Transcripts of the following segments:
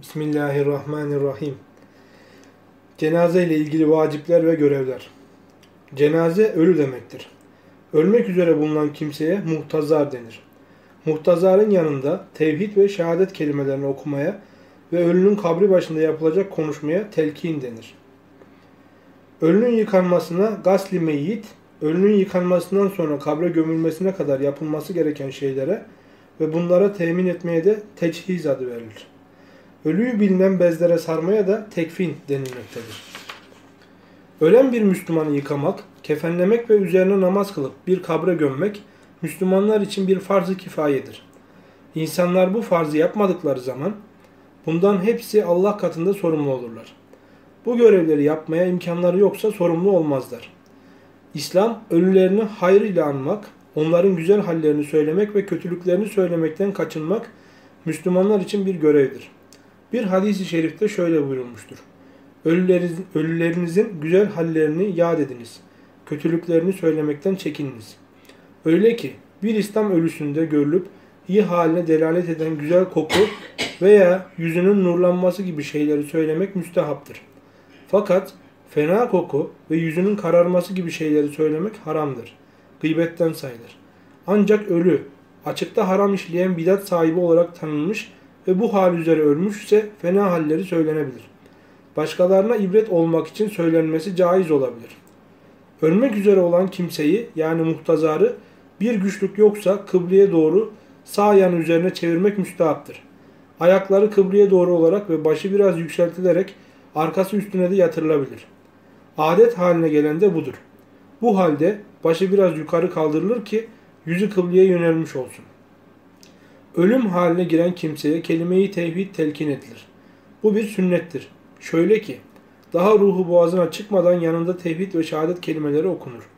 Bismillahirrahmanirrahim. Cenaze ile ilgili vacipler ve görevler. Cenaze ölü demektir. Ölmek üzere bulunan kimseye muhtazar denir. Muhtazarın yanında tevhid ve şehadet kelimelerini okumaya ve ölünün kabri başında yapılacak konuşmaya telkin denir. Ölünün yıkanmasına gasli meyyit, ölünün yıkanmasından sonra kabre gömülmesine kadar yapılması gereken şeylere ve bunlara temin etmeye de teçhiz adı verilir. Ölüyü bilinen bezlere sarmaya da tekfin denilmektedir. Ölen bir Müslümanı yıkamak, kefenlemek ve üzerine namaz kılıp bir kabre gömmek Müslümanlar için bir farz-ı kifayedir. İnsanlar bu farzı yapmadıkları zaman bundan hepsi Allah katında sorumlu olurlar. Bu görevleri yapmaya imkanları yoksa sorumlu olmazlar. İslam ölülerini hayır ile anmak, onların güzel hallerini söylemek ve kötülüklerini söylemekten kaçınmak Müslümanlar için bir görevdir. Bir hadisi şerifte şöyle buyurulmuştur. Ölülerinizin, ölülerinizin güzel hallerini yad ediniz. Kötülüklerini söylemekten çekininiz. Öyle ki bir İslam ölüsünde görülüp iyi haline delalet eden güzel koku veya yüzünün nurlanması gibi şeyleri söylemek müstehaptır. Fakat fena koku ve yüzünün kararması gibi şeyleri söylemek haramdır. Gıybetten sayılır. Ancak ölü, açıkta haram işleyen bidat sahibi olarak tanınmış ve bu hal üzere ölmüşse fena halleri söylenebilir. Başkalarına ibret olmak için söylenmesi caiz olabilir. Ölmek üzere olan kimseyi yani muhtazarı bir güçlük yoksa kıbleye doğru sağ yan üzerine çevirmek müstahaptır. Ayakları kıbleye doğru olarak ve başı biraz yükseltilerek arkası üstüne de yatırılabilir. Adet haline gelen de budur. Bu halde başı biraz yukarı kaldırılır ki yüzü kıbleye yönelmiş olsun. Ölüm haline giren kimseye kelimeyi tevhid telkin edilir. Bu bir sünnettir. Şöyle ki, daha ruhu boğazına çıkmadan yanında tevhid ve şehadet kelimeleri okunur.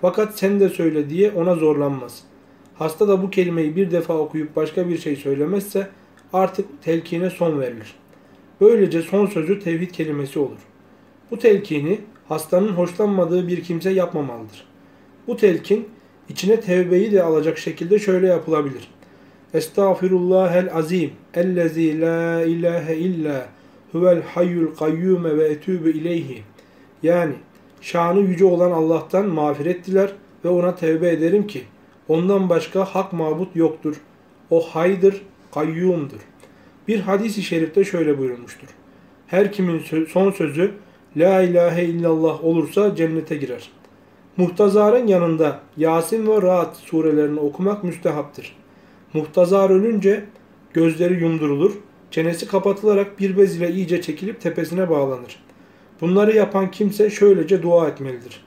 Fakat sen de söyle diye ona zorlanmaz. Hasta da bu kelimeyi bir defa okuyup başka bir şey söylemezse artık telkine son verilir. Böylece son sözü tevhid kelimesi olur. Bu telkini hastanın hoşlanmadığı bir kimse yapmamalıdır. Bu telkin içine tevbeyi de alacak şekilde şöyle yapılabilir. Estağfirullahel azim ellezî la ilahe illa huvel hayyul kayyume ve etûbü ileyhi. Yani şanı yüce olan Allah'tan mağfiret diler ve ona tevbe ederim ki ondan başka hak mabut yoktur. O haydır, kayyumdur. Bir hadis-i şerifte şöyle buyurulmuştur. Her kimin son sözü La ilahe illallah olursa cennete girer. Muhtazarın yanında Yasin ve Rahat surelerini okumak müstehaptır. Muhtazar ölünce gözleri yumdurulur, çenesi kapatılarak bir bez ile iyice çekilip tepesine bağlanır. Bunları yapan kimse şöylece dua etmelidir.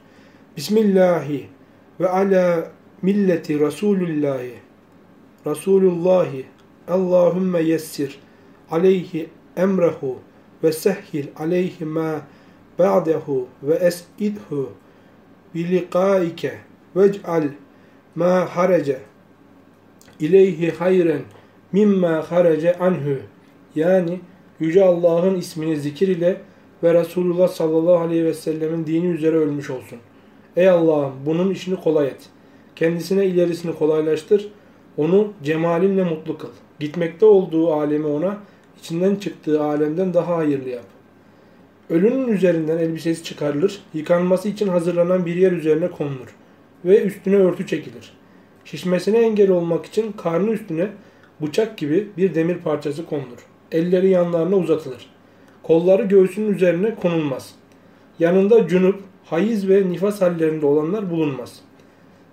Bismillahi ve ala milleti Resulillahi Resulullahi Allahümme yessir aleyhi emrehu ve sehhil aleyhi ma ba'dehu ve es'idhu biliqaike vec'al ma harece ileyhi hayren mimma harece anhu yani Yüce Allah'ın ismini zikir ile ve Resulullah sallallahu aleyhi ve sellemin dini üzere ölmüş olsun. Ey Allah'ım bunun işini kolay et. Kendisine ilerisini kolaylaştır. Onu cemalinle mutlu kıl. Gitmekte olduğu alemi ona, içinden çıktığı alemden daha hayırlı yap. Ölünün üzerinden elbisesi çıkarılır, yıkanması için hazırlanan bir yer üzerine konulur ve üstüne örtü çekilir. Şişmesine engel olmak için karnı üstüne bıçak gibi bir demir parçası konulur. Elleri yanlarına uzatılır. Kolları göğsünün üzerine konulmaz. Yanında cunup, hayiz ve nifas hallerinde olanlar bulunmaz.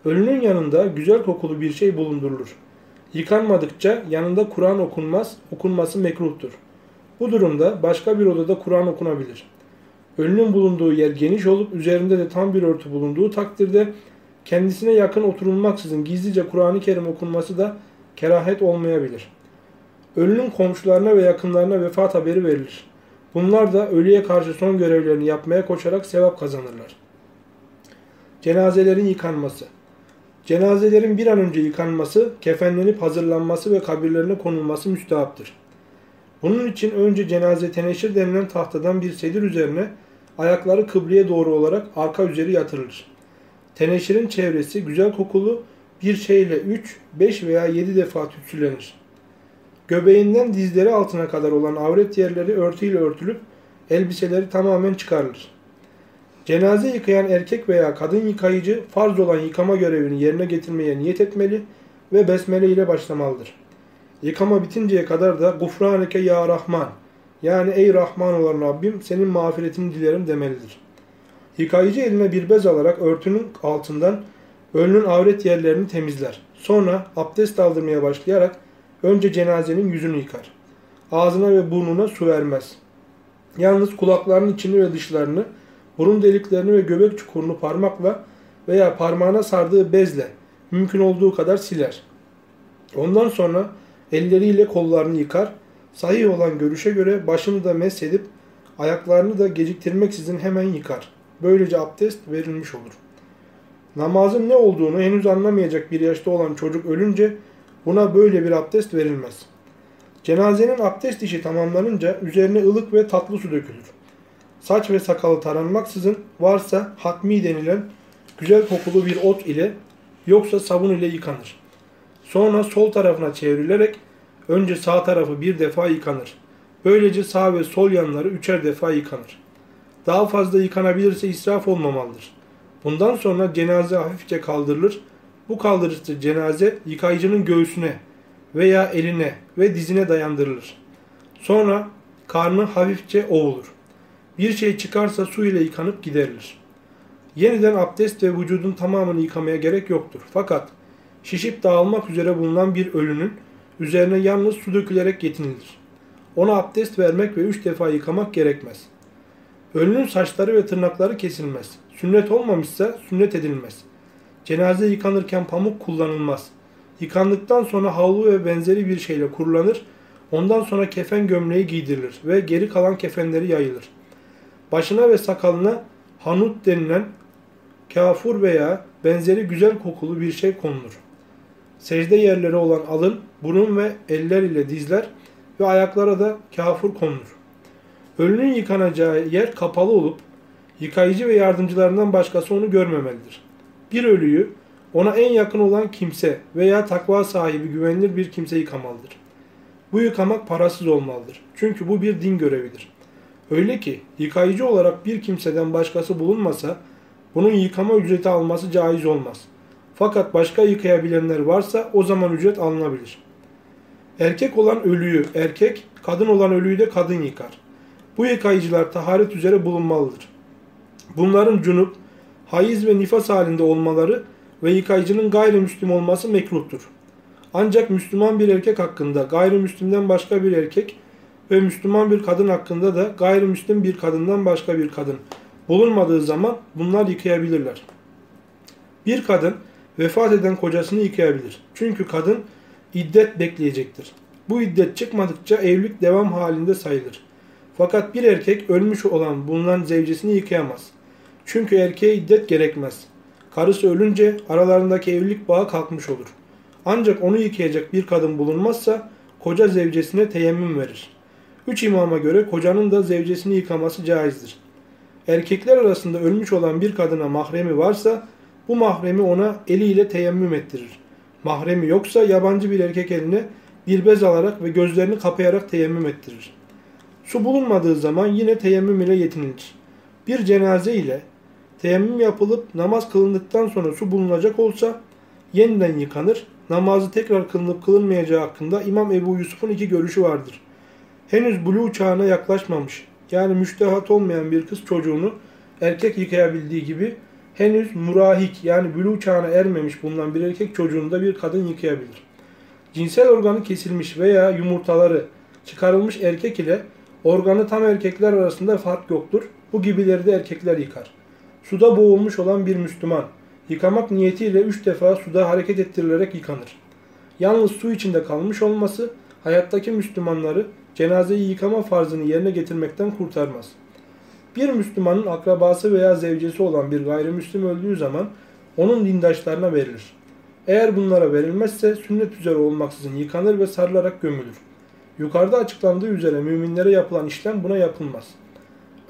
Ölünün yanında güzel kokulu bir şey bulundurulur. Yıkanmadıkça yanında Kur'an okunmaz, okunması mekruhtur. Bu durumda başka bir odada Kur'an okunabilir. Ölünün bulunduğu yer geniş olup üzerinde de tam bir örtü bulunduğu takdirde kendisine yakın oturulmaksızın gizlice Kur'an-ı Kerim okunması da kerahet olmayabilir. Ölünün komşularına ve yakınlarına vefat haberi verilir. Bunlar da ölüye karşı son görevlerini yapmaya koşarak sevap kazanırlar. Cenazelerin yıkanması Cenazelerin bir an önce yıkanması, kefenlenip hazırlanması ve kabirlerine konulması müstehaptır. Bunun için önce cenaze teneşir denilen tahtadan bir sedir üzerine ayakları kıbleye doğru olarak arka üzeri yatırılır. Teneşirin çevresi güzel kokulu bir şeyle 3, 5 veya 7 defa tütsülenir. Göbeğinden dizleri altına kadar olan avret yerleri örtüyle örtülüp elbiseleri tamamen çıkarılır. Cenaze yıkayan erkek veya kadın yıkayıcı farz olan yıkama görevini yerine getirmeye niyet etmeli ve besmele ile başlamalıdır. Yıkama bitinceye kadar da gufraneke ya Rahman yani ey Rahman olan Rabbim senin mağfiretini dilerim demelidir. Yıkayıcı eline bir bez alarak örtünün altından ölünün avret yerlerini temizler. Sonra abdest aldırmaya başlayarak önce cenazenin yüzünü yıkar. Ağzına ve burnuna su vermez. Yalnız kulaklarının içini ve dışlarını, burun deliklerini ve göbek çukurunu parmakla veya parmağına sardığı bezle mümkün olduğu kadar siler. Ondan sonra elleriyle kollarını yıkar. Sahih olan görüşe göre başını da mesedip ayaklarını da geciktirmeksizin hemen yıkar. Böylece abdest verilmiş olur. Namazın ne olduğunu henüz anlamayacak bir yaşta olan çocuk ölünce buna böyle bir abdest verilmez. Cenazenin abdest işi tamamlanınca üzerine ılık ve tatlı su dökülür. Saç ve sakalı taranmaksızın varsa hatmi denilen güzel kokulu bir ot ile yoksa sabun ile yıkanır. Sonra sol tarafına çevrilerek önce sağ tarafı bir defa yıkanır. Böylece sağ ve sol yanları üçer defa yıkanır. Daha fazla yıkanabilirse israf olmamalıdır. Bundan sonra cenaze hafifçe kaldırılır. Bu kaldırışta cenaze yıkayıcının göğsüne veya eline ve dizine dayandırılır. Sonra karnı hafifçe ovulur. Bir şey çıkarsa su ile yıkanıp giderilir. Yeniden abdest ve vücudun tamamını yıkamaya gerek yoktur. Fakat şişip dağılmak üzere bulunan bir ölünün üzerine yalnız su dökülerek yetinilir. Ona abdest vermek ve üç defa yıkamak gerekmez. Ölünün saçları ve tırnakları kesilmez. Sünnet olmamışsa sünnet edilmez. Cenaze yıkanırken pamuk kullanılmaz. Yıkandıktan sonra havlu ve benzeri bir şeyle kurulanır. Ondan sonra kefen gömleği giydirilir ve geri kalan kefenleri yayılır. Başına ve sakalına hanut denilen kafur veya benzeri güzel kokulu bir şey konulur. Secde yerleri olan alın, burun ve eller ile dizler ve ayaklara da kafur konulur. Ölünün yıkanacağı yer kapalı olup yıkayıcı ve yardımcılarından başkası onu görmemelidir. Bir ölüyü ona en yakın olan kimse veya takva sahibi güvenilir bir kimse yıkamalıdır. Bu yıkamak parasız olmalıdır. Çünkü bu bir din görevidir. Öyle ki yıkayıcı olarak bir kimseden başkası bulunmasa bunun yıkama ücreti alması caiz olmaz. Fakat başka yıkayabilenler varsa o zaman ücret alınabilir. Erkek olan ölüyü erkek, kadın olan ölüyü de kadın yıkar. Bu yıkayıcılar taharet üzere bulunmalıdır. Bunların cunup, haiz ve nifas halinde olmaları ve yıkayıcının gayrimüslim olması mekruhtur. Ancak Müslüman bir erkek hakkında gayrimüslimden başka bir erkek ve Müslüman bir kadın hakkında da gayrimüslim bir kadından başka bir kadın bulunmadığı zaman bunlar yıkayabilirler. Bir kadın vefat eden kocasını yıkayabilir. Çünkü kadın iddet bekleyecektir. Bu iddet çıkmadıkça evlilik devam halinde sayılır. Fakat bir erkek ölmüş olan bulunan zevcesini yıkayamaz. Çünkü erkeğe iddet gerekmez. Karısı ölünce aralarındaki evlilik bağı kalkmış olur. Ancak onu yıkayacak bir kadın bulunmazsa koca zevcesine teyemmüm verir. Üç imama göre kocanın da zevcesini yıkaması caizdir. Erkekler arasında ölmüş olan bir kadına mahremi varsa bu mahremi ona eliyle teyemmüm ettirir. Mahremi yoksa yabancı bir erkek eline bir bez alarak ve gözlerini kapayarak teyemmüm ettirir. Su bulunmadığı zaman yine teyemmüm ile yetinilir. Bir cenaze ile teyemmüm yapılıp namaz kılındıktan sonra su bulunacak olsa yeniden yıkanır. Namazı tekrar kılınıp kılınmayacağı hakkında İmam Ebu Yusuf'un iki görüşü vardır. Henüz buluğ çağına yaklaşmamış yani müştehat olmayan bir kız çocuğunu erkek yıkayabildiği gibi henüz murahik yani buluğ çağına ermemiş bulunan bir erkek çocuğunu da bir kadın yıkayabilir. Cinsel organı kesilmiş veya yumurtaları çıkarılmış erkek ile organı tam erkekler arasında fark yoktur. Bu gibileri de erkekler yıkar. Suda boğulmuş olan bir Müslüman yıkamak niyetiyle üç defa suda hareket ettirilerek yıkanır. Yalnız su içinde kalmış olması hayattaki Müslümanları cenazeyi yıkama farzını yerine getirmekten kurtarmaz. Bir Müslümanın akrabası veya zevcesi olan bir gayrimüslim öldüğü zaman onun dindaşlarına verilir. Eğer bunlara verilmezse sünnet üzere olmaksızın yıkanır ve sarılarak gömülür. Yukarıda açıklandığı üzere müminlere yapılan işlem buna yapılmaz.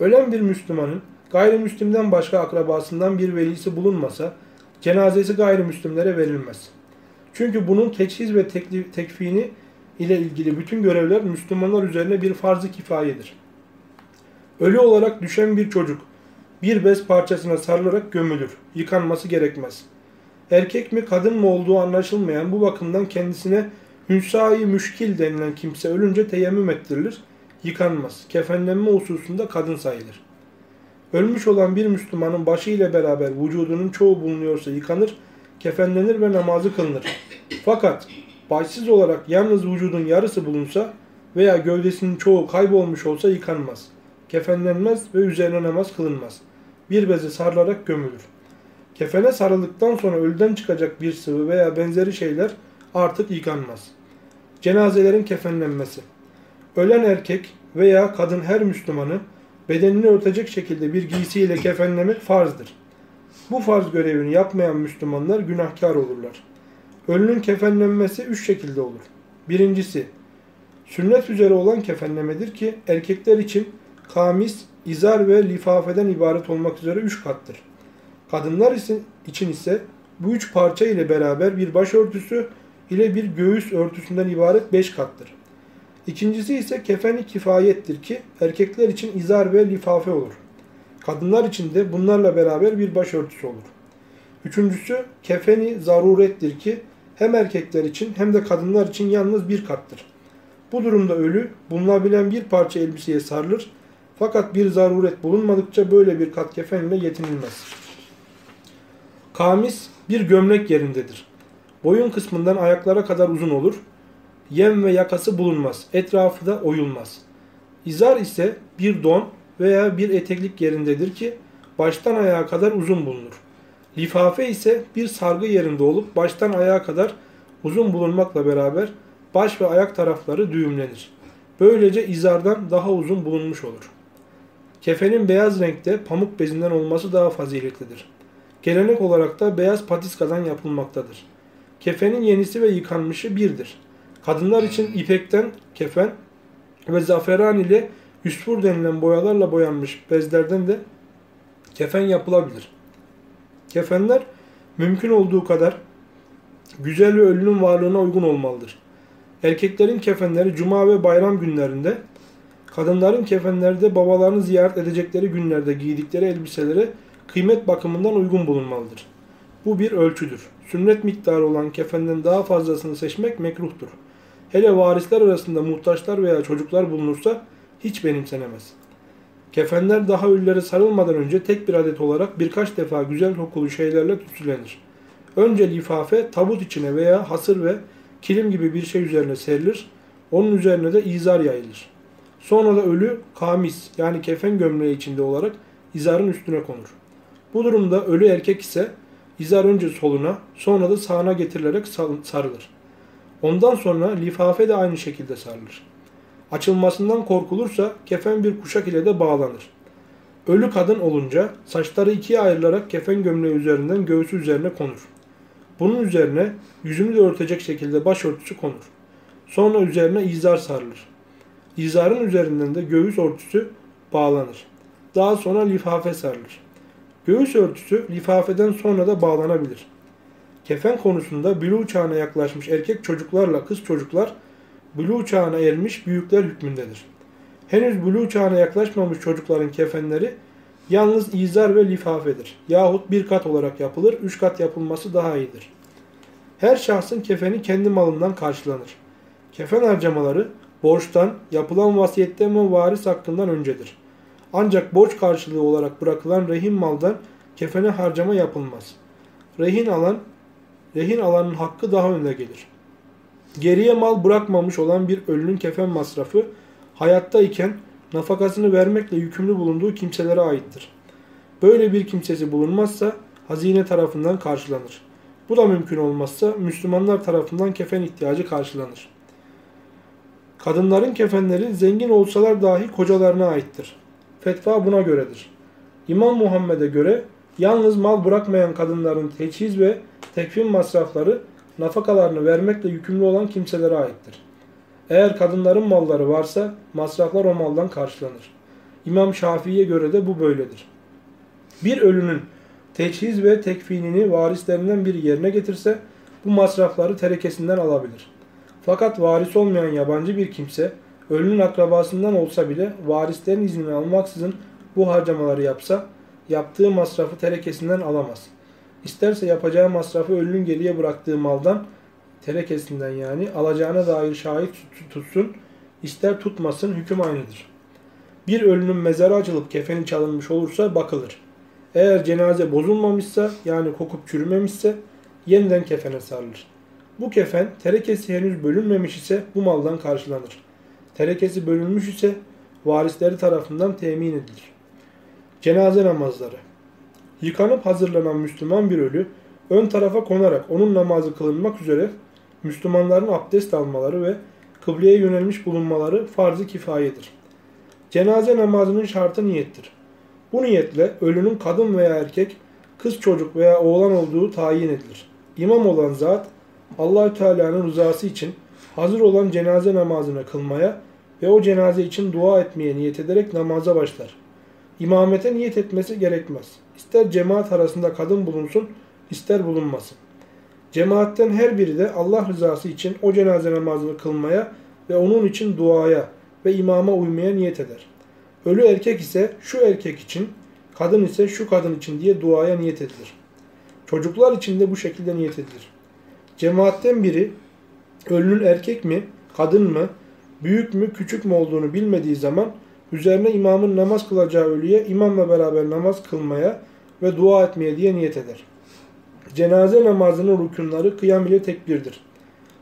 Ölen bir Müslümanın gayrimüslimden başka akrabasından bir velisi bulunmasa cenazesi gayrimüslimlere verilmez. Çünkü bunun teçhiz ve tekfini ile ilgili bütün görevler Müslümanlar üzerine bir farz-ı kifayedir. Ölü olarak düşen bir çocuk bir bez parçasına sarılarak gömülür. Yıkanması gerekmez. Erkek mi kadın mı olduğu anlaşılmayan bu bakımdan kendisine hünsai müşkil denilen kimse ölünce teyemmüm ettirilir. Yıkanmaz. Kefenlenme hususunda kadın sayılır. Ölmüş olan bir Müslümanın başı ile beraber vücudunun çoğu bulunuyorsa yıkanır, kefenlenir ve namazı kılınır. Fakat başsız olarak yalnız vücudun yarısı bulunsa veya gövdesinin çoğu kaybolmuş olsa yıkanmaz. Kefenlenmez ve üzerine namaz kılınmaz. Bir beze sarılarak gömülür. Kefene sarıldıktan sonra ölüden çıkacak bir sıvı veya benzeri şeyler artık yıkanmaz. Cenazelerin kefenlenmesi. Ölen erkek veya kadın her Müslümanı bedenini örtecek şekilde bir giysiyle kefenlemek farzdır. Bu farz görevini yapmayan Müslümanlar günahkar olurlar. Ölünün kefenlenmesi üç şekilde olur. Birincisi, sünnet üzere olan kefenlemedir ki erkekler için kamis, izar ve lifafeden ibaret olmak üzere üç kattır. Kadınlar için ise bu üç parça ile beraber bir başörtüsü ile bir göğüs örtüsünden ibaret beş kattır. İkincisi ise kefeni kifayettir ki erkekler için izar ve lifafe olur. Kadınlar için de bunlarla beraber bir başörtüsü olur. Üçüncüsü kefeni zarurettir ki hem erkekler için hem de kadınlar için yalnız bir kattır. Bu durumda ölü bulunabilen bir parça elbiseye sarılır fakat bir zaruret bulunmadıkça böyle bir kat kefen ile yetinilmez. Kamis bir gömlek yerindedir. Boyun kısmından ayaklara kadar uzun olur. Yem ve yakası bulunmaz. Etrafı da oyulmaz. İzar ise bir don veya bir eteklik yerindedir ki baştan ayağa kadar uzun bulunur. Lifafe ise bir sargı yerinde olup baştan ayağa kadar uzun bulunmakla beraber baş ve ayak tarafları düğümlenir. Böylece izardan daha uzun bulunmuş olur. Kefenin beyaz renkte pamuk bezinden olması daha faziletlidir. Gelenek olarak da beyaz patiskadan yapılmaktadır. Kefenin yenisi ve yıkanmışı birdir. Kadınlar için ipekten kefen ve zaferan ile üsfur denilen boyalarla boyanmış bezlerden de kefen yapılabilir. Kefenler mümkün olduğu kadar güzel ve ölünün varlığına uygun olmalıdır. Erkeklerin kefenleri cuma ve bayram günlerinde, kadınların kefenleri de babalarını ziyaret edecekleri günlerde giydikleri elbiselere kıymet bakımından uygun bulunmalıdır. Bu bir ölçüdür. Sünnet miktarı olan kefenden daha fazlasını seçmek mekruhtur. Hele varisler arasında muhtaçlar veya çocuklar bulunursa hiç benimsenemez. Kefenler daha ölülere sarılmadan önce tek bir adet olarak birkaç defa güzel kokulu şeylerle tütsülenir. Önce lifafe tabut içine veya hasır ve kilim gibi bir şey üzerine serilir. Onun üzerine de izar yayılır. Sonra da ölü kamis yani kefen gömleği içinde olarak izarın üstüne konur. Bu durumda ölü erkek ise izar önce soluna sonra da sağına getirilerek sarılır. Ondan sonra lifafe de aynı şekilde sarılır. Açılmasından korkulursa kefen bir kuşak ile de bağlanır. Ölü kadın olunca saçları ikiye ayrılarak kefen gömleği üzerinden göğsü üzerine konur. Bunun üzerine yüzünü de örtecek şekilde başörtüsü konur. Sonra üzerine izar sarılır. İzarın üzerinden de göğüs örtüsü bağlanır. Daha sonra lifafe sarılır. Göğüs örtüsü lifafeden sonra da bağlanabilir. Kefen konusunda bülü çağına yaklaşmış erkek çocuklarla kız çocuklar bülü çağına ermiş büyükler hükmündedir. Henüz bülü çağına yaklaşmamış çocukların kefenleri yalnız izar ve lifafedir. Yahut bir kat olarak yapılır, üç kat yapılması daha iyidir. Her şahsın kefeni kendi malından karşılanır. Kefen harcamaları borçtan, yapılan vasiyetten ve varis hakkından öncedir. Ancak borç karşılığı olarak bırakılan rehin maldan kefene harcama yapılmaz. Rehin alan, rehin alanın hakkı daha önde gelir. Geriye mal bırakmamış olan bir ölünün kefen masrafı hayatta iken nafakasını vermekle yükümlü bulunduğu kimselere aittir. Böyle bir kimsesi bulunmazsa hazine tarafından karşılanır. Bu da mümkün olmazsa Müslümanlar tarafından kefen ihtiyacı karşılanır. Kadınların kefenleri zengin olsalar dahi kocalarına aittir. Fetva buna göredir. İmam Muhammed'e göre yalnız mal bırakmayan kadınların teçhiz ve tekfin masrafları nafakalarını vermekle yükümlü olan kimselere aittir. Eğer kadınların malları varsa masraflar o maldan karşılanır. İmam Şafii'ye göre de bu böyledir. Bir ölünün teçhiz ve tekfinini varislerinden biri yerine getirse bu masrafları terekesinden alabilir. Fakat varis olmayan yabancı bir kimse ölünün akrabasından olsa bile varislerin iznini almaksızın bu harcamaları yapsa yaptığı masrafı terekesinden alamaz. İsterse yapacağı masrafı ölünün geriye bıraktığı maldan terekesinden yani alacağına dair şahit tutsun, ister tutmasın hüküm aynıdır. Bir ölünün mezarı açılıp kefeni çalınmış olursa bakılır. Eğer cenaze bozulmamışsa yani kokup çürümemişse yeniden kefene sarılır. Bu kefen terekesi henüz bölünmemiş ise bu maldan karşılanır. Terekesi bölünmüş ise varisleri tarafından temin edilir. Cenaze namazları Yıkanıp hazırlanan Müslüman bir ölü ön tarafa konarak onun namazı kılınmak üzere Müslümanların abdest almaları ve kıbleye yönelmiş bulunmaları farz-ı kifayedir. Cenaze namazının şartı niyettir. Bu niyetle ölünün kadın veya erkek, kız çocuk veya oğlan olduğu tayin edilir. İmam olan zat Allahü Teala'nın rızası için hazır olan cenaze namazını kılmaya ve o cenaze için dua etmeye niyet ederek namaza başlar. İmamete niyet etmesi gerekmez. İster cemaat arasında kadın bulunsun, ister bulunmasın. Cemaatten her biri de Allah rızası için o cenaze namazını kılmaya ve onun için duaya ve imama uymaya niyet eder. Ölü erkek ise şu erkek için, kadın ise şu kadın için diye duaya niyet edilir. Çocuklar için de bu şekilde niyet edilir. Cemaatten biri ölünün erkek mi, kadın mı, büyük mü, küçük mü olduğunu bilmediği zaman üzerine imamın namaz kılacağı ölüye imamla beraber namaz kılmaya ve dua etmeye diye niyet eder. Cenaze namazının rükunları kıyam ile tekbirdir.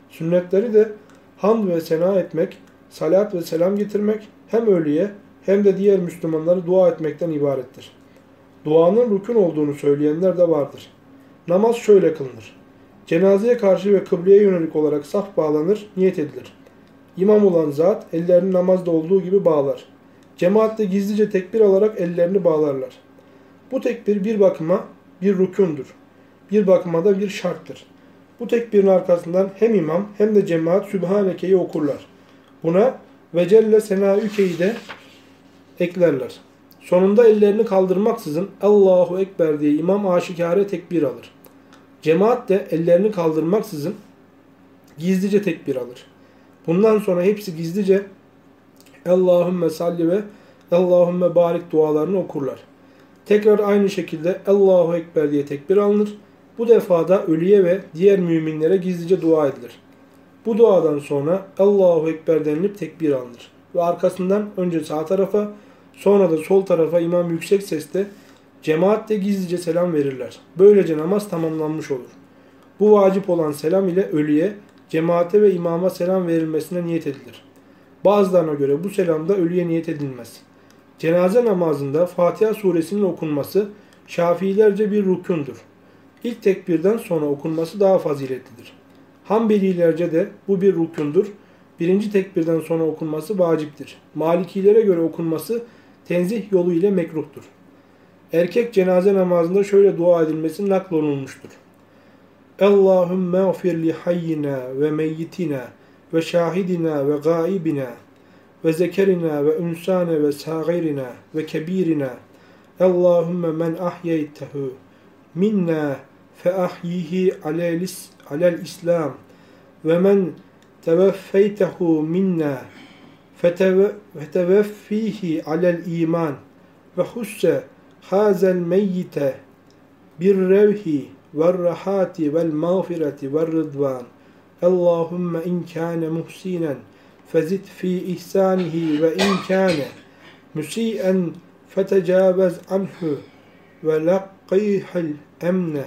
Sünnetleri de hamd ve sena etmek, salat ve selam getirmek hem ölüye hem de diğer Müslümanları dua etmekten ibarettir. Duanın rükün olduğunu söyleyenler de vardır. Namaz şöyle kılınır. Cenazeye karşı ve kıbleye yönelik olarak saf bağlanır, niyet edilir. İmam olan zat ellerini namazda olduğu gibi bağlar. Cemaat de gizlice tekbir alarak ellerini bağlarlar. Bu tekbir bir bakıma bir rükundur. Bir bakıma da bir şarttır. Bu tekbirin arkasından hem imam hem de cemaat Sübhaneke'yi okurlar. Buna ve Celle Senaüke'yi de eklerler. Sonunda ellerini kaldırmaksızın Allahu Ekber diye imam aşikare tekbir alır. Cemaat de ellerini kaldırmaksızın gizlice tekbir alır. Bundan sonra hepsi gizlice Allahümme salli ve Allahümme barik dualarını okurlar. Tekrar aynı şekilde Allahu Ekber diye tekbir alınır. Bu defa da ölüye ve diğer müminlere gizlice dua edilir. Bu duadan sonra Allahu Ekber denilip tekbir alınır. Ve arkasından önce sağ tarafa sonra da sol tarafa imam yüksek sesle cemaat de gizlice selam verirler. Böylece namaz tamamlanmış olur. Bu vacip olan selam ile ölüye, cemaate ve imama selam verilmesine niyet edilir. Bazılarına göre bu selamda ölüye niyet edilmez. Cenaze namazında Fatiha suresinin okunması Şafiilerce bir rükundur. İlk tekbirden sonra okunması daha faziletlidir. Hanbelilerce de bu bir rükundur. Birinci tekbirden sonra okunması vaciptir. Malikilere göre okunması tenzih yolu ile mekruhtur. Erkek cenaze namazında şöyle dua edilmesi naklolunmuştur. Allahümme gfir li hayyina ve meyyitina ve şahidina ve gaibina ve zekerina ve ünsane ve sagirina ve kebirina. Allahümme men ahyeytehu minna fe ahyihi alel islam ve men teveffeytehu minna feteveffihi alel iman ve husse hazel meyyite bir revhi muhsinen fezid fi ihsanihi ve in kâne müsi'en fetecavez anhu ve laqqihil emne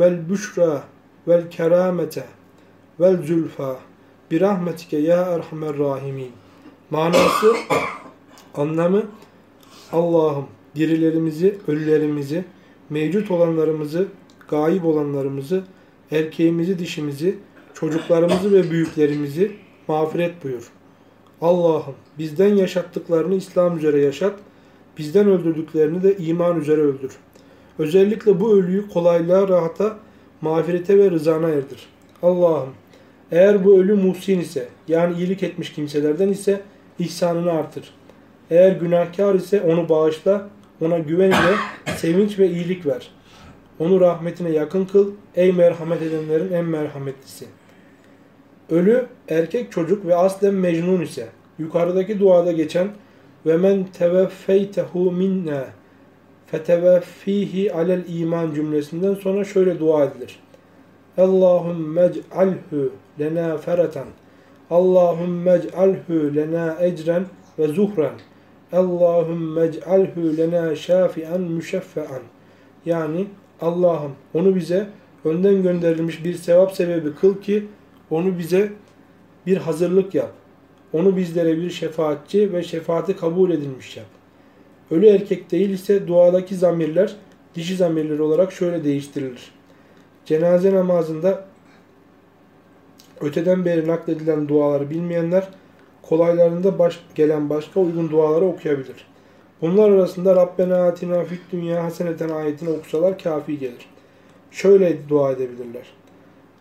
vel büşra vel keramete vel zülfa bir rahmetike ya erhamer rahimin. Manası, anlamı Allah'ım dirilerimizi, ölülerimizi, mevcut olanlarımızı, gayip olanlarımızı, erkeğimizi, dişimizi, çocuklarımızı ve büyüklerimizi mağfiret buyur. Allah'ım bizden yaşattıklarını İslam üzere yaşat, bizden öldürdüklerini de iman üzere öldür. Özellikle bu ölüyü kolaylığa, rahata, mağfirete ve rızana erdir. Allah'ım eğer bu ölü muhsin ise yani iyilik etmiş kimselerden ise ihsanını artır. Eğer günahkar ise onu bağışla, ona güven ile sevinç ve iyilik ver. Onu rahmetine yakın kıl, ey merhamet edenlerin en merhametlisi. Ölü erkek çocuk ve aslen mecnun ise yukarıdaki duada geçen ve men teveffeytehu minna feteveffihi alel iman cümlesinden sonra şöyle dua edilir. Allahümme ec'alhu lena feratan Allahümme ec'alhu lena ecren ve zuhran Allahümme ec'alhu lena şafi'an müşeffe'an Yani Allah'ım onu bize önden gönderilmiş bir sevap sebebi kıl ki onu bize bir hazırlık yap. Onu bizlere bir şefaatçi ve şefaati kabul edilmiş yap. Ölü erkek değil ise duadaki zamirler dişi zamirler olarak şöyle değiştirilir. Cenaze namazında öteden beri nakledilen duaları bilmeyenler kolaylarında baş, gelen başka uygun duaları okuyabilir. Bunlar arasında Rabbena atina fid dünya haseneten ayetini okusalar kafi gelir. Şöyle dua edebilirler.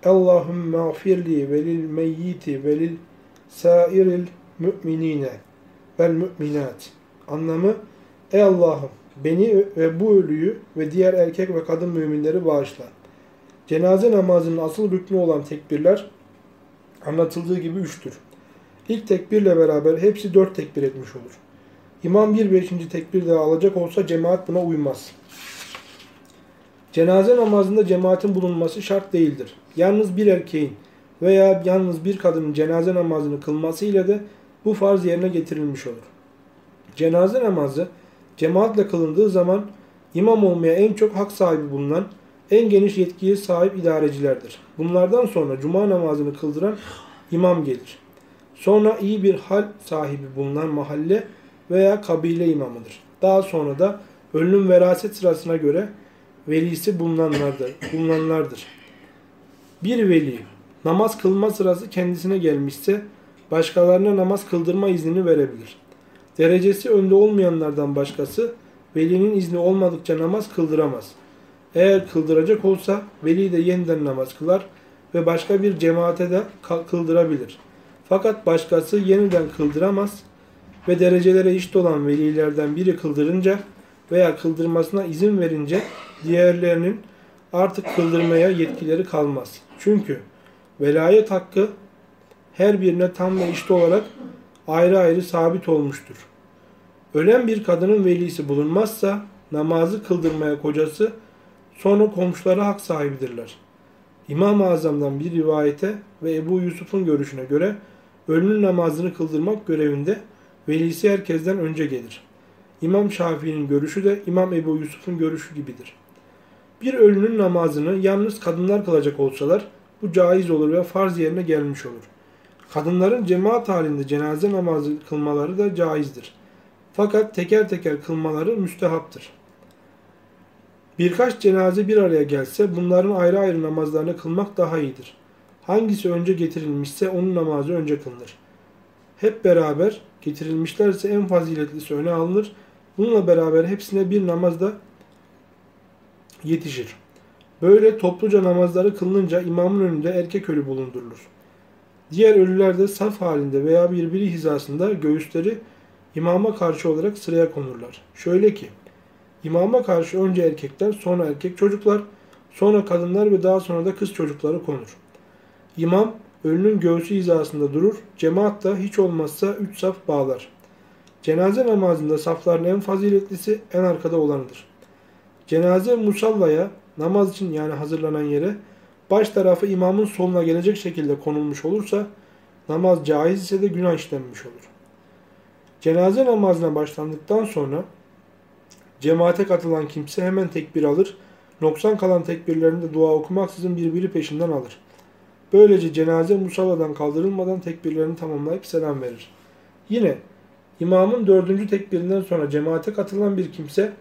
Allahümme afirli velil meyyiti velil sairil müminine vel müminat. Anlamı Ey Allah'ım beni ve bu ölüyü ve diğer erkek ve kadın müminleri bağışla. Cenaze namazının asıl rüknü olan tekbirler anlatıldığı gibi üçtür. İlk tekbirle beraber hepsi dört tekbir etmiş olur. İmam bir beşinci tekbir daha alacak olsa cemaat buna uymaz. Cenaze namazında cemaatin bulunması şart değildir. Yalnız bir erkeğin veya yalnız bir kadının cenaze namazını kılması ile de bu farz yerine getirilmiş olur. Cenaze namazı cemaatle kılındığı zaman imam olmaya en çok hak sahibi bulunan, en geniş yetkiye sahip idarecilerdir. Bunlardan sonra cuma namazını kıldıran imam gelir. Sonra iyi bir hal sahibi bulunan mahalle veya kabile imamıdır. Daha sonra da ölünün veraset sırasına göre velisi bulunanlardır. bulunanlardır. Bir veli namaz kılma sırası kendisine gelmişse başkalarına namaz kıldırma iznini verebilir. Derecesi önde olmayanlardan başkası velinin izni olmadıkça namaz kıldıramaz. Eğer kıldıracak olsa veli de yeniden namaz kılar ve başka bir cemaate de kıldırabilir. Fakat başkası yeniden kıldıramaz ve derecelere eşit olan velilerden biri kıldırınca veya kıldırmasına izin verince diğerlerinin artık kıldırmaya yetkileri kalmaz. Çünkü velayet hakkı her birine tam ve eşit olarak ayrı ayrı sabit olmuştur. Ölen bir kadının velisi bulunmazsa namazı kıldırmaya kocası sonra komşuları hak sahibidirler. İmam-ı Azam'dan bir rivayete ve Ebu Yusuf'un görüşüne göre ölünün namazını kıldırmak görevinde velisi herkesten önce gelir. İmam Şafii'nin görüşü de İmam Ebu Yusuf'un görüşü gibidir. Bir ölünün namazını yalnız kadınlar kılacak olsalar bu caiz olur ve farz yerine gelmiş olur. Kadınların cemaat halinde cenaze namazı kılmaları da caizdir. Fakat teker teker kılmaları müstehaptır. Birkaç cenaze bir araya gelse bunların ayrı ayrı namazlarını kılmak daha iyidir. Hangisi önce getirilmişse onun namazı önce kılınır. Hep beraber getirilmişlerse en faziletlisi öne alınır. Bununla beraber hepsine bir namaz da yetişir. Böyle topluca namazları kılınınca imamın önünde erkek ölü bulundurulur. Diğer ölüler de saf halinde veya birbiri hizasında göğüsleri imama karşı olarak sıraya konurlar. Şöyle ki, imama karşı önce erkekler, sonra erkek çocuklar, sonra kadınlar ve daha sonra da kız çocukları konur. İmam ölünün göğsü hizasında durur, cemaat da hiç olmazsa üç saf bağlar. Cenaze namazında safların en faziletlisi en arkada olanıdır. Cenaze musallaya, namaz için yani hazırlanan yere, baş tarafı imamın soluna gelecek şekilde konulmuş olursa, namaz caiz ise de günah işlenmiş olur. Cenaze namazına başlandıktan sonra cemaate katılan kimse hemen tekbir alır, noksan kalan tekbirlerinde dua okumaksızın birbiri peşinden alır. Böylece cenaze musalladan kaldırılmadan tekbirlerini tamamlayıp selam verir. Yine imamın dördüncü tekbirinden sonra cemaate katılan bir kimse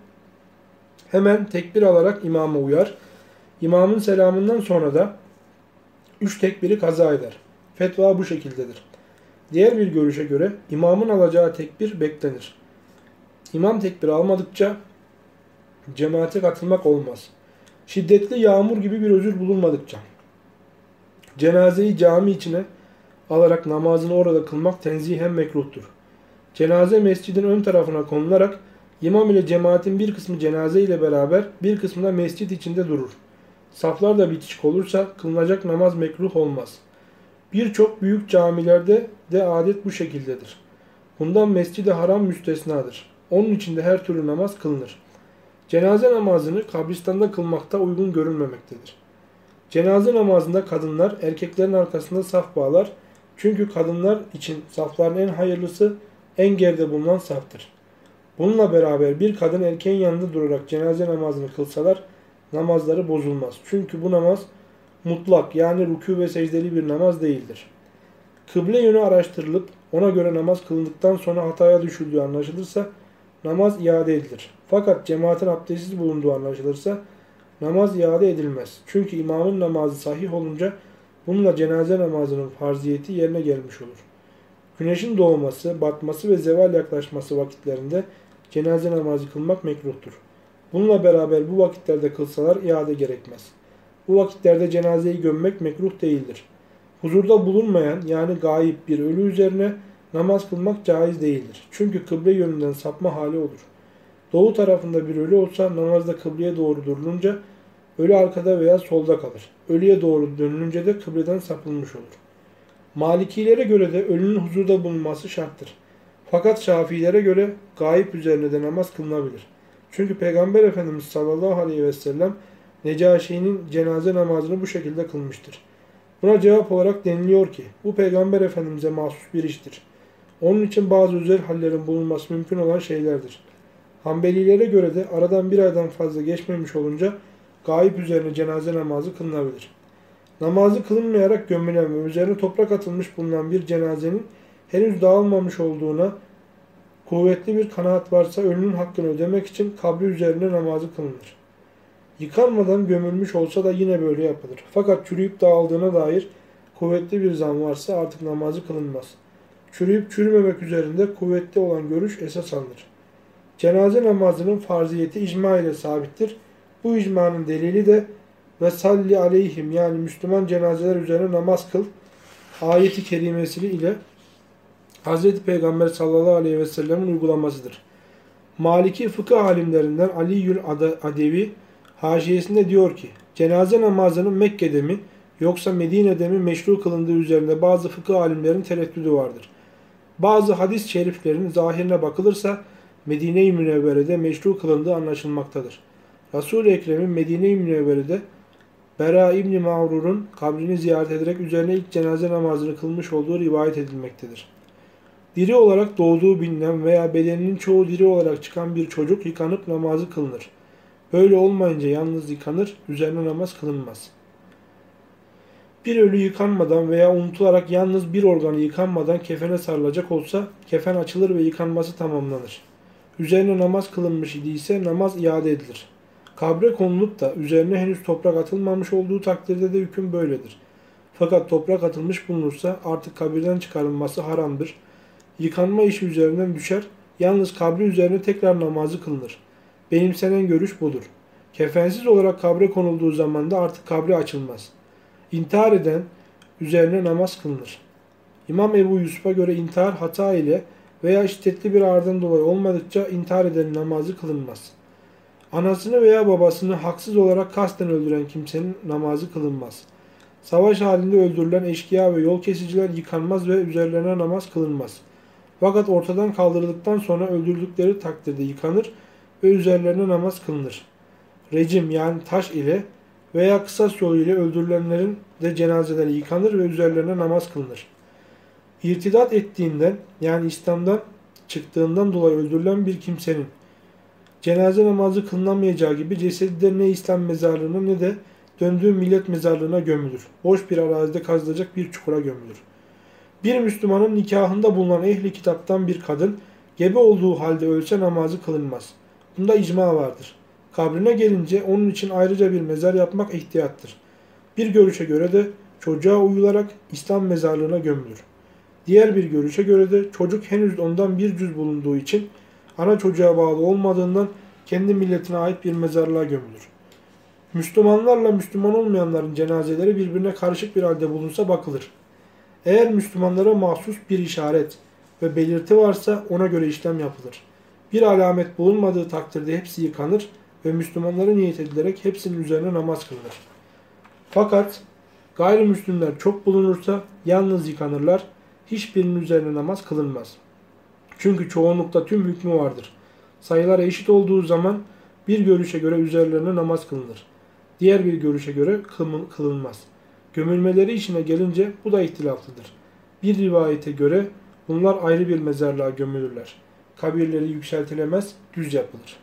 hemen tekbir alarak imama uyar. İmamın selamından sonra da üç tekbiri kaza eder. Fetva bu şekildedir. Diğer bir görüşe göre imamın alacağı tekbir beklenir. İmam tekbir almadıkça cemaate katılmak olmaz. Şiddetli yağmur gibi bir özür bulunmadıkça. Cenazeyi cami içine alarak namazını orada kılmak tenzihen mekruhtur. Cenaze mescidin ön tarafına konularak imam ile cemaatin bir kısmı cenaze ile beraber bir kısmı da mescit içinde durur. Saflar da bitişik olursa kılınacak namaz mekruh olmaz. Birçok büyük camilerde de adet bu şekildedir. Bundan Mescid-i Haram müstesnadır. Onun içinde her türlü namaz kılınır. Cenaze namazını kabristanda kılmakta uygun görülmemektedir. Cenaze namazında kadınlar erkeklerin arkasında saf bağlar. Çünkü kadınlar için safların en hayırlısı en geride bulunan saftır. Bununla beraber bir kadın erkeğin yanında durarak cenaze namazını kılsalar namazları bozulmaz. Çünkü bu namaz mutlak yani rükû ve secdeli bir namaz değildir. Kıble yönü araştırılıp ona göre namaz kılındıktan sonra hataya düşüldüğü anlaşılırsa namaz iade edilir. Fakat cemaatin abdestsiz bulunduğu anlaşılırsa namaz iade edilmez. Çünkü imamın namazı sahih olunca bununla cenaze namazının farziyeti yerine gelmiş olur. Güneşin doğması, batması ve zeval yaklaşması vakitlerinde cenaze namazı kılmak mekruhtur. Bununla beraber bu vakitlerde kılsalar iade gerekmez. Bu vakitlerde cenazeyi gömmek mekruh değildir. Huzurda bulunmayan yani gayip bir ölü üzerine namaz kılmak caiz değildir. Çünkü kıble yönünden sapma hali olur. Doğu tarafında bir ölü olsa namazda kıbleye doğru durulunca ölü arkada veya solda kalır. Ölüye doğru dönülünce de kıbleden sapılmış olur. Malikilere göre de ölünün huzurda bulunması şarttır. Fakat Şafiilere göre gayip üzerine de namaz kılınabilir. Çünkü Peygamber Efendimiz sallallahu aleyhi ve sellem Necaşi'nin cenaze namazını bu şekilde kılmıştır. Buna cevap olarak deniliyor ki bu Peygamber Efendimiz'e mahsus bir iştir. Onun için bazı özel hallerin bulunması mümkün olan şeylerdir. Hanbelilere göre de aradan bir aydan fazla geçmemiş olunca gayip üzerine cenaze namazı kılınabilir. Namazı kılınmayarak gömülen ve üzerine toprak atılmış bulunan bir cenazenin henüz dağılmamış olduğuna kuvvetli bir kanaat varsa ölünün hakkını ödemek için kabri üzerine namazı kılınır. Yıkanmadan gömülmüş olsa da yine böyle yapılır. Fakat çürüyüp dağıldığına dair kuvvetli bir zan varsa artık namazı kılınmaz. Çürüyüp çürümemek üzerinde kuvvetli olan görüş esas alınır. Cenaze namazının farziyeti icma ile sabittir. Bu icmanın delili de ve salli aleyhim yani Müslüman cenazeler üzerine namaz kıl ayeti kerimesi ile Hz. Peygamber sallallahu aleyhi ve sellemin uygulamasıdır. Maliki fıkıh alimlerinden Aliül Adevi haşiyesinde diyor ki cenaze namazının Mekke'de mi yoksa Medine'de mi meşru kılındığı üzerinde bazı fıkıh alimlerin tereddüdü vardır. Bazı hadis-i şeriflerin zahirine bakılırsa Medine-i Münevvere'de meşru kılındığı anlaşılmaktadır. Resul-i Ekrem'in Medine-i Münevvere'de Bera İbni Mağrur'un kabrini ziyaret ederek üzerine ilk cenaze namazını kılmış olduğu rivayet edilmektedir. Diri olarak doğduğu bilinen veya bedeninin çoğu diri olarak çıkan bir çocuk yıkanıp namazı kılınır. Böyle olmayınca yalnız yıkanır, üzerine namaz kılınmaz. Bir ölü yıkanmadan veya unutularak yalnız bir organı yıkanmadan kefene sarılacak olsa kefen açılır ve yıkanması tamamlanır. Üzerine namaz kılınmış idiyse namaz iade edilir. Kabre konulup da üzerine henüz toprak atılmamış olduğu takdirde de hüküm böyledir. Fakat toprak atılmış bulunursa artık kabirden çıkarılması haramdır. Yıkanma işi üzerinden düşer, yalnız kabri üzerine tekrar namazı kılınır. Benimsenen görüş budur. Kefensiz olarak kabre konulduğu zaman da artık kabri açılmaz. İntihar eden üzerine namaz kılınır. İmam Ebu Yusuf'a göre intihar hata ile veya şiddetli bir ağrıdan dolayı olmadıkça intihar eden namazı kılınmaz. Anasını veya babasını haksız olarak kasten öldüren kimsenin namazı kılınmaz. Savaş halinde öldürülen eşkıya ve yol kesiciler yıkanmaz ve üzerlerine namaz kılınmaz. Fakat ortadan kaldırıldıktan sonra öldürdükleri takdirde yıkanır ve üzerlerine namaz kılınır. Recim yani taş ile veya kısas yolu ile öldürülenlerin de cenazeleri yıkanır ve üzerlerine namaz kılınır. İrtidat ettiğinden yani İslam'dan çıktığından dolayı öldürülen bir kimsenin cenaze namazı kılınamayacağı gibi cesedi de ne İslam mezarlığına ne de döndüğü millet mezarlığına gömülür. Boş bir arazide kazılacak bir çukura gömülür. Bir Müslümanın nikahında bulunan ehli kitaptan bir kadın gebe olduğu halde ölse namazı kılınmaz. Bunda icma vardır. Kabrine gelince onun için ayrıca bir mezar yapmak ihtiyattır. Bir görüşe göre de çocuğa uyularak İslam mezarlığına gömülür. Diğer bir görüşe göre de çocuk henüz ondan bir cüz bulunduğu için ana çocuğa bağlı olmadığından kendi milletine ait bir mezarlığa gömülür. Müslümanlarla Müslüman olmayanların cenazeleri birbirine karışık bir halde bulunsa bakılır. Eğer Müslümanlara mahsus bir işaret ve belirti varsa ona göre işlem yapılır. Bir alamet bulunmadığı takdirde hepsi yıkanır ve Müslümanlara niyet edilerek hepsinin üzerine namaz kılınır. Fakat Gayrimüslimler çok bulunursa yalnız yıkanırlar, hiçbirinin üzerine namaz kılınmaz. Çünkü çoğunlukta tüm hükmü vardır. Sayılar eşit olduğu zaman bir görüşe göre üzerlerine namaz kılınır. Diğer bir görüşe göre kılınmaz. Gömülmeleri işine gelince bu da ihtilaflıdır. Bir rivayete göre bunlar ayrı bir mezarlığa gömülürler. Kabirleri yükseltilemez, düz yapılır.